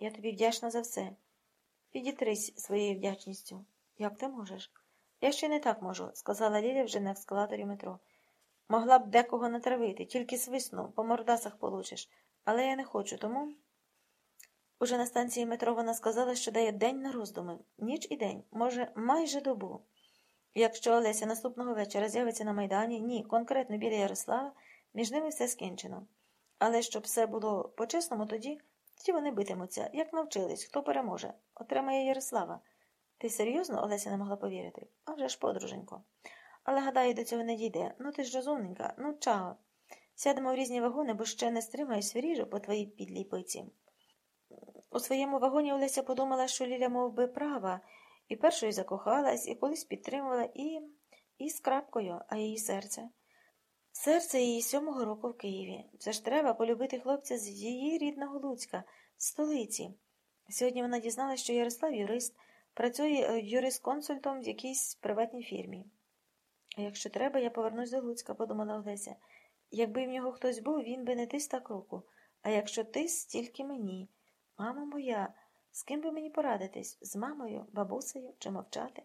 Я тобі вдячна за все. Підітрись своєю вдячністю. Як ти можеш? Я ще не так можу, сказала Ліля вже на ескалаторі метро. Могла б декого натравити, тільки свисну, по мордасах получиш. Але я не хочу, тому. Уже на станції метро вона сказала, що дає день на роздуми, ніч і день, може, майже добу. Якщо Олеся наступного вечора з'явиться на Майдані, ні, конкретно біля Ярослава, між ними все скінчено. Але щоб все було по-чесному, тоді тоді вони битимуться, як навчились, хто переможе, отримає Ярослава. Ти серйозно, Олеся не могла повірити? А вже ж, подруженько. Але, гадаю, до цього не дійде. Ну ти ж розумненька, ну чао. Сядемо в різні вагони, бо ще не стримаєш свіжу по твоїй підлій пиці. У своєму вагоні Олеся подумала, що Ліля мов би, права, і першою закохалась, і колись підтримувала, і і з крапкою, а її серце. Серце її сьомого року в Києві. Це ж треба полюбити хлопця з її рідного Луцька, столиці. Сьогодні вона дізналася, що Ярослав юрист, працює юрисконсультом в якійсь приватній фірмі. Якщо треба, я повернусь до Луцька, подумала Олеся. Якби в нього хтось був, він би не тис так руку. А якщо тис, тільки мені. Мамо моя, з ким би мені порадитись? З мамою, бабусею чи мовчати?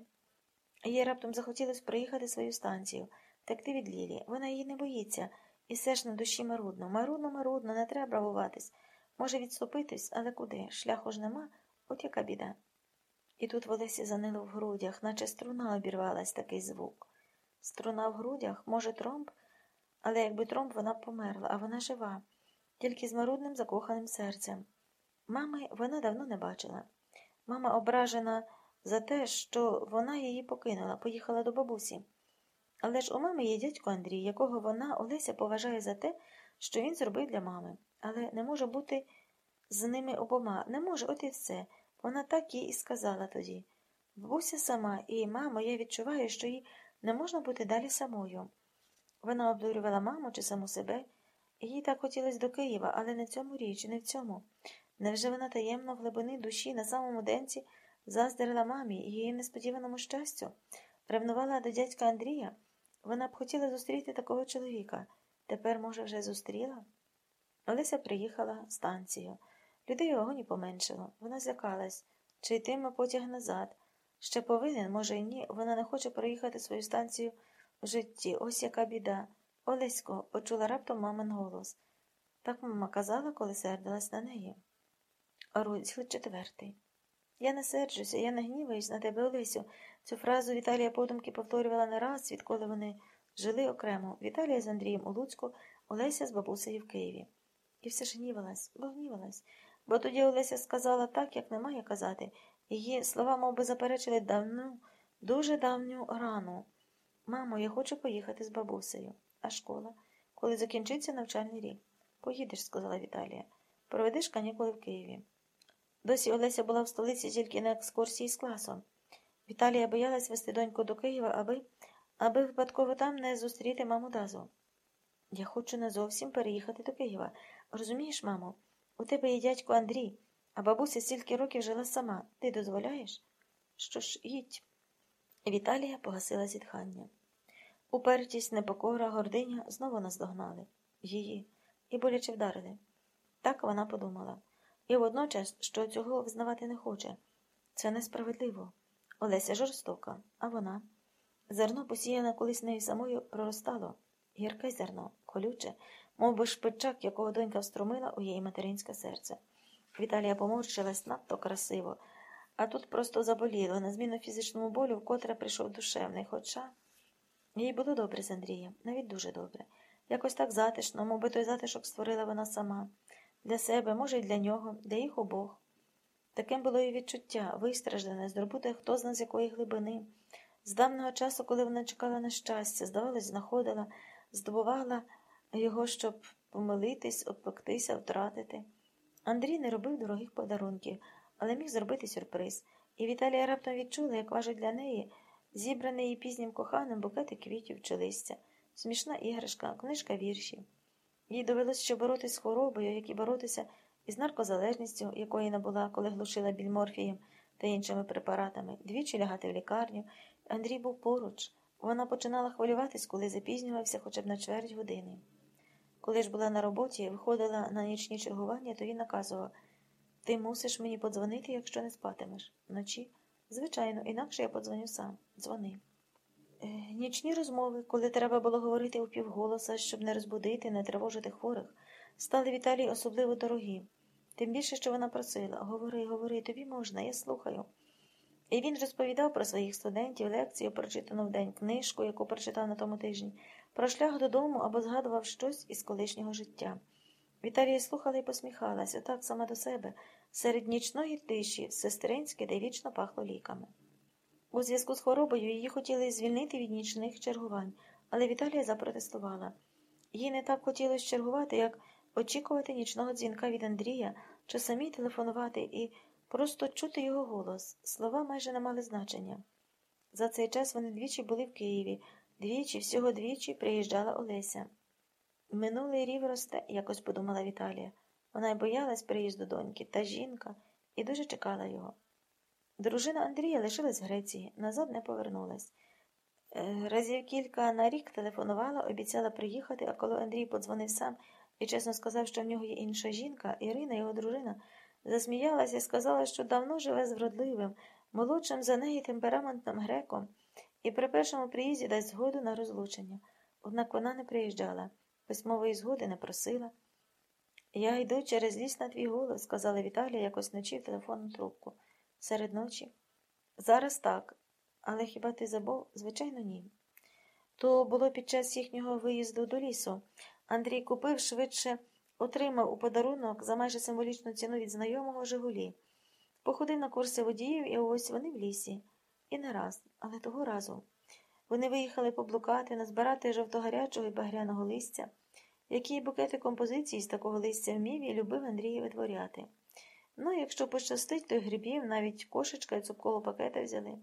Їй раптом захотілося приїхати свою станцію, текти від Лілі. Вона її не боїться, і все ж на душі марудно. Марудно, марудно, не треба бравуватись. Може відступитись, але куди? Шляху ж нема, от яка біда. І тут в Олесі занило в грудях, наче струна обірвалась такий звук. Струна в грудях, може, тромб, але якби тромб, вона б померла, а вона жива, тільки з марудним закоханим серцем. Мами вона давно не бачила. Мама ображена за те, що вона її покинула, поїхала до бабусі. Але ж у мами є дядько Андрій, якого вона, Олеся, поважає за те, що він зробив для мами. Але не може бути з ними обома. Не може, от і все. Вона так їй і сказала тоді. Бабуся сама, і мамо, я відчуваю, що їй не можна бути далі самою. Вона обдурювала маму чи саму себе, їй так хотілося до Києва, але не в цьому річ, не в цьому. Невже вона таємно в глибини душі на самому денці заздрила мамі і її несподіваному щастю, ревнувала до дядька Андрія? Вона б хотіла зустріти такого чоловіка. Тепер, може, вже зустріла? Олеся приїхала в станцію. Людей у вагоні поменшило. Вона злякалась, чи йтиме потяг назад. Ще повинен, може, і ні. Вона не хоче проїхати свою станцію в житті. Ось яка біда. Олесько, почула раптом мамин голос. Так мама казала, коли сердилась на неї. Розділ четвертий. Я не серджуся, я не гніваюсь на тебе, Олесю. Цю фразу Віталія подумки повторювала не раз, відколи вони жили окремо. Віталія з Андрієм у Луцьку, Олеся з бабусею в Києві. І все ж гнівалась, бо гнівалась. Бо тоді Олеся сказала так, як не має казати. Її слова мов би, заперечили давну, дуже давню рану. Мамо, я хочу поїхати з бабусею. А школа? Коли закінчиться навчальний рік? Поїдеш, сказала Віталія. Проведеш канікули в Києві. Досі Олеся була в столиці тільки на екскурсії з класом. Віталія боялась вести доньку до Києва, аби аби випадково там не зустріти маму Дазу. Я хочу не зовсім переїхати до Києва. Розумієш, мамо, у тебе є дядько Андрій, а бабуся стільки років жила сама. Ти дозволяєш? Що ж, їдь. Віталія погасила зітхання. Упертість, непокора, гординя знову наздогнали її і боляче вдарили. Так вона подумала. І водночас, що цього визнавати не хоче. Це несправедливо. Олеся жорстока, а вона. Зерно, посіяне колись нею самою, проростало. Гірке зерно, колюче, мов би шпичак, якого донька встромила у її материнське серце. Віталія поморщилась надто красиво, а тут просто заболіло, на зміну фізичному болю, вкотре прийшов душевний, хоча їй було добре з Андрієм, навіть дуже добре. Якось так затишно, мов би той затишок створила вона сама. Для себе, може, і для нього, для їх обох. Таким було і відчуття, вистраждане, здобуте хто зна з якої глибини. З давнього часу, коли вона чекала на щастя, здавалось, знаходила, здобувала його, щоб помилитись, обпектися, втратити. Андрій не робив дорогих подарунків, але міг зробити сюрприз, і Віталія раптом відчула, як важить для неї зібраний її пізнім коханим букети квітів чи листя, смішна іграшка, книжка віршів. Їй довелося ще боротися з хворобою, як і боротися із наркозалежністю, якої не була, коли глушила біль морфієм та іншими препаратами, двічі лягати в лікарню. Андрій був поруч. Вона починала хвилюватись, коли запізнювався хоча б на чверть години. Коли ж була на роботі, виходила на нічні чергування, то він наказував Ти мусиш мені подзвонити, якщо не спатимеш. Вночі? Звичайно, інакше я подзвоню сам. Дзвони. Е, Нічні розмови, коли треба було говорити у півголоса, щоб не розбудити, не тривожити хворих, стали Віталії особливо дорогі. Тим більше, що вона просила говори, говори, тобі можна, я слухаю. І він розповідав про своїх студентів, лекцію, прочитану в день, книжку, яку прочитав на тому тижні, про шлях додому або згадував щось із колишнього життя. Віталія слухала і посміхалася, так сама до себе, серед нічної тиші, сестринське, де вічно пахло ліками. У зв'язку з хворобою її хотіли звільнити від нічних чергувань, але Віталія запротестувала. Їй не так хотілося чергувати, як очікувати нічного дзвінка від Андрія, чи самій телефонувати і просто чути його голос. Слова майже не мали значення. За цей час вони двічі були в Києві, двічі, всього двічі приїжджала Олеся. Минулий рів росте, якось подумала Віталія. Вона й боялась приїзду доньки та жінка і дуже чекала його. Дружина Андрія лишилась в Греції, назад не повернулась. Е, Разів кілька на рік телефонувала, обіцяла приїхати, а коли Андрій подзвонив сам і чесно сказав, що в нього є інша жінка, Ірина, його дружина, засміялася і сказала, що давно живе з вродливим, молодшим за неї темпераментним греком, і при першому приїзді дасть згоду на розлучення. Однак вона не приїжджала, письмової згоди не просила. Я йду через ліс на твій голос, сказала Віталія якось вночі в телефонну трубку. Серед ночі? Зараз так, але хіба ти забув? Звичайно, ні. То було під час їхнього виїзду до лісу. Андрій купив швидше, отримав у подарунок за майже символічну ціну від знайомого Жигулі. Походив на курси водіїв, і ось вони в лісі. І не раз, але того разу. Вони виїхали поблукати, назбирати жовтогарячого і багряного листя, які букети композиції з такого листя вмів і любив Андрій витворяти. Ну, якщо пощастить, то й грибів, навіть кошечка і цупкового пакета взяли.